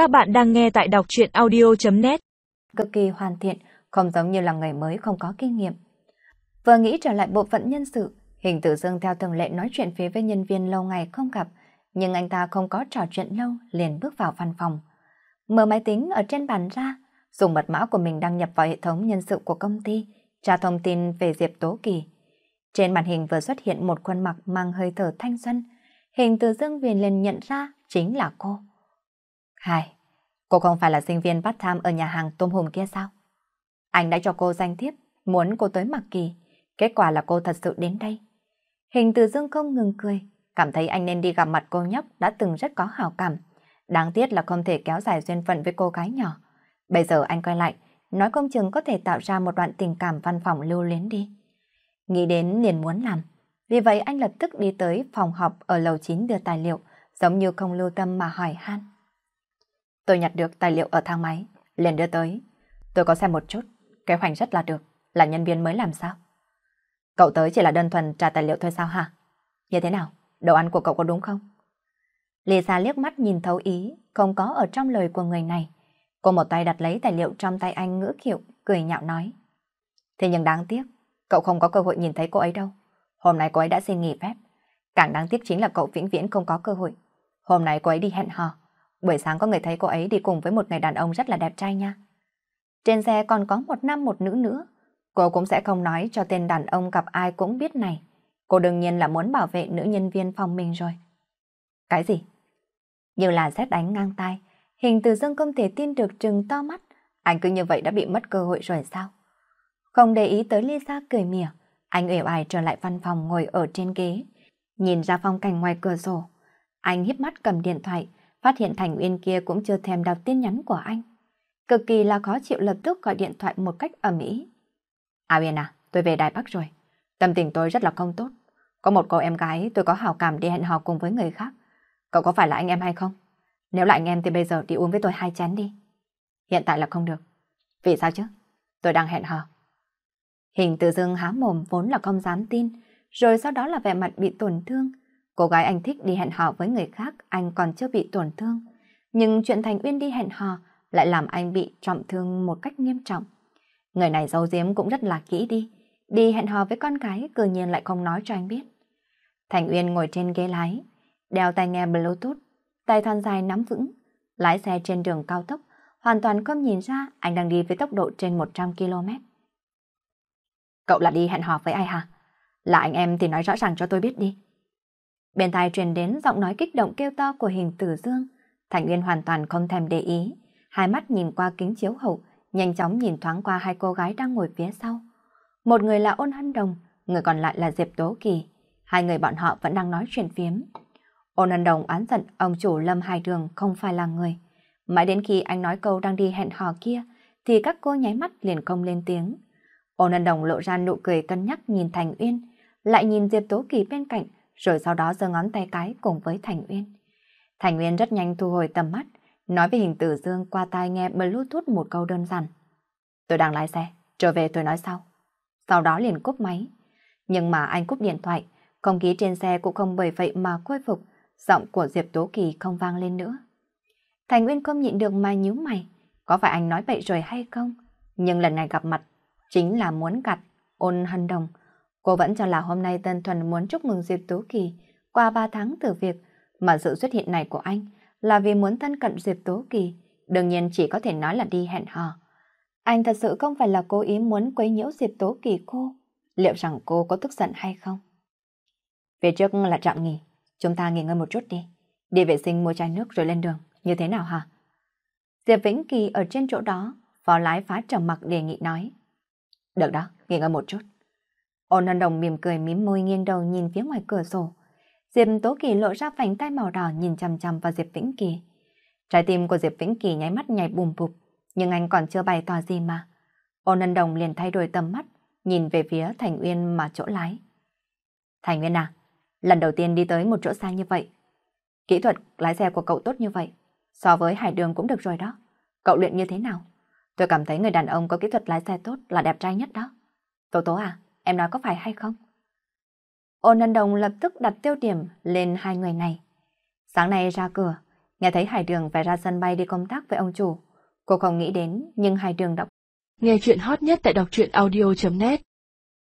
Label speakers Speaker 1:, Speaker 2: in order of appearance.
Speaker 1: Các bạn đang nghe tại đọc chuyện audio.net
Speaker 2: Cực kỳ hoàn thiện, không giống như là người mới không có kinh nghiệm. Vừa nghĩ trở lại bộ phận nhân sự, hình tử dương theo thường lệ nói chuyện phía với nhân viên lâu ngày không gặp, nhưng anh ta không có trò chuyện lâu liền bước vào văn phòng. Mở máy tính ở trên bàn ra, dùng mật mã của mình đăng nhập vào hệ thống nhân sự của công ty, tra thông tin về Diệp Tố Kỳ. Trên màn hình vừa xuất hiện một khuôn mặt mang hơi thở thanh xuân, hình từ dương viền liền nhận ra chính là cô. Hai, cô không phải là sinh viên part-time ở nhà hàng tôm hùm kia sao? Anh đã cho cô danh thiếp, muốn cô tới mặc kỳ. Kết quả là cô thật sự đến đây. Hình từ dương không ngừng cười, cảm thấy anh nên đi gặp mặt cô nhóc đã từng rất có hào cảm. Đáng tiếc là không thể kéo dài duyên phận với cô gái nhỏ. Bây giờ anh quay lại, nói công chừng có thể tạo ra một đoạn tình cảm văn phòng lưu luyến đi. Nghĩ đến liền muốn làm. Vì vậy anh lập tức đi tới phòng họp ở lầu 9 đưa tài liệu, giống như không lưu tâm mà hỏi han. Tôi nhặt được tài liệu ở thang máy, liền đưa tới. Tôi có xem một chút, kế hoạch rất là được, là nhân viên mới làm sao? Cậu tới chỉ là đơn thuần trả tài liệu thôi sao hả? Như thế nào? Đồ ăn của cậu có đúng không? Lisa liếc mắt nhìn thấu ý, không có ở trong lời của người này. Cô một tay đặt lấy tài liệu trong tay anh ngữ kiệu, cười nhạo nói. Thế nhưng đáng tiếc, cậu không có cơ hội nhìn thấy cô ấy đâu. Hôm nay cô ấy đã xin nghỉ phép. Càng đáng tiếc chính là cậu vĩnh viễn không có cơ hội. Hôm nay cô ấy đi hẹn hò. Buổi sáng có người thấy cô ấy đi cùng với một người đàn ông rất là đẹp trai nha. Trên xe còn có một nam một nữ nữa. Cô cũng sẽ không nói cho tên đàn ông gặp ai cũng biết này. Cô đương nhiên là muốn bảo vệ nữ nhân viên phòng mình rồi. Cái gì? Như là xét đánh ngang tay. Hình từ dương không thể tin được trừng to mắt. Anh cứ như vậy đã bị mất cơ hội rồi sao? Không để ý tới Lisa cười mỉa. Anh uể oải trở lại văn phòng ngồi ở trên ghế. Nhìn ra phong cảnh ngoài cửa sổ. Anh hiếp mắt cầm điện thoại phát hiện Thành Uyên kia cũng chưa thèm đọc tin nhắn của anh. Cực kỳ là khó chịu lập tức gọi điện thoại một cách ầm ĩ. À Uyên à, tôi về Đài Bắc rồi. Tâm tình tôi rất là không tốt. Có một cô em gái tôi có hào cảm đi hẹn hò cùng với người khác. Cậu có phải là anh em hay không? Nếu là anh em thì bây giờ đi uống với tôi hai chén đi. Hiện tại là không được. Vì sao chứ? Tôi đang hẹn hò. Hình từ dương há mồm vốn là không dám tin, rồi sau đó là vẻ mặt bị tổn thương, Cô gái anh thích đi hẹn hò với người khác, anh còn chưa bị tổn thương. Nhưng chuyện Thành Uyên đi hẹn hò lại làm anh bị trọng thương một cách nghiêm trọng. Người này giấu giếm cũng rất là kỹ đi. Đi hẹn hò với con gái, cư nhiên lại không nói cho anh biết. Thành Uyên ngồi trên ghế lái, đeo tai nghe Bluetooth, tay thon dài nắm vững, lái xe trên đường cao tốc, hoàn toàn không nhìn ra anh đang đi với tốc độ trên 100 km. Cậu là đi hẹn hò với ai hả? Là anh em thì nói rõ ràng cho tôi biết đi. Bên tai truyền đến giọng nói kích động kêu to của hình tử dương. Thành Nguyên hoàn toàn không thèm để ý. Hai mắt nhìn qua kính chiếu hậu, nhanh chóng nhìn thoáng qua hai cô gái đang ngồi phía sau. Một người là Ôn Hân Đồng, người còn lại là Diệp Tố Kỳ. Hai người bọn họ vẫn đang nói chuyện phiếm. Ôn Hân Đồng án giận ông chủ Lâm Hải Đường không phải là người. Mãi đến khi anh nói câu đang đi hẹn hò kia, thì các cô nháy mắt liền không lên tiếng. Ôn Hân Đồng lộ ra nụ cười cân nhắc nhìn Thành Uyên, lại nhìn Diệp Tố Kỳ bên cạnh, rồi sau đó giơ ngón tay cái cùng với Thành Uyên. Thành Uyên rất nhanh thu hồi tầm mắt, nói với hình tử dương qua tai nghe Bluetooth một câu đơn giản. Tôi đang lái xe, trở về tôi nói sau. Sau đó liền cúp máy. Nhưng mà anh cúp điện thoại, không khí trên xe cũng không bởi vậy mà khôi phục, giọng của Diệp Tố Kỳ không vang lên nữa. Thành Uyên không nhịn được mà nhíu mày, có phải anh nói bậy rồi hay không? Nhưng lần này gặp mặt, chính là muốn gặt ôn hân đồng, Cô vẫn cho là hôm nay Tân Thuần muốn chúc mừng Diệp Tố Kỳ qua 3 tháng từ việc mà sự xuất hiện này của anh là vì muốn thân cận Diệp Tố Kỳ, đương nhiên chỉ có thể nói là đi hẹn hò. Anh thật sự không phải là cố ý muốn quấy nhiễu Diệp Tố Kỳ cô, liệu rằng cô có tức giận hay không? Về trước là trạm nghỉ, chúng ta nghỉ ngơi một chút đi, đi vệ sinh mua chai nước rồi lên đường, như thế nào hả? Diệp Vĩnh Kỳ ở trên chỗ đó, phó lái phá trầm mặc đề nghị nói. Được đó, nghỉ ngơi một chút. Ôn hân đồng mỉm cười mím môi nghiêng đầu nhìn phía ngoài cửa sổ. Diệp Tố Kỳ lộ ra vành tay màu đỏ nhìn chằm chằm vào Diệp Vĩnh Kỳ. Trái tim của Diệp Vĩnh Kỳ nháy mắt nhảy bùm bụp, nhưng anh còn chưa bày tỏ gì mà. Ôn hân đồng liền thay đổi tầm mắt, nhìn về phía Thành Uyên mà chỗ lái. Thành Uyên à, lần đầu tiên đi tới một chỗ xa như vậy. Kỹ thuật lái xe của cậu tốt như vậy, so với hải đường cũng được rồi đó. Cậu luyện như thế nào? Tôi cảm thấy người đàn ông có kỹ thuật lái xe tốt là đẹp trai nhất đó. Tố tố à, em nói có phải hay không? Ôn Ân Đồng lập tức đặt tiêu điểm lên hai người này. Sáng nay ra cửa, Nghe thấy Hải Đường phải ra sân bay đi công tác với ông chủ. Cô không nghĩ đến, nhưng Hải Đường đọc.
Speaker 1: Nghe chuyện hot nhất tại đọc truyện audio.net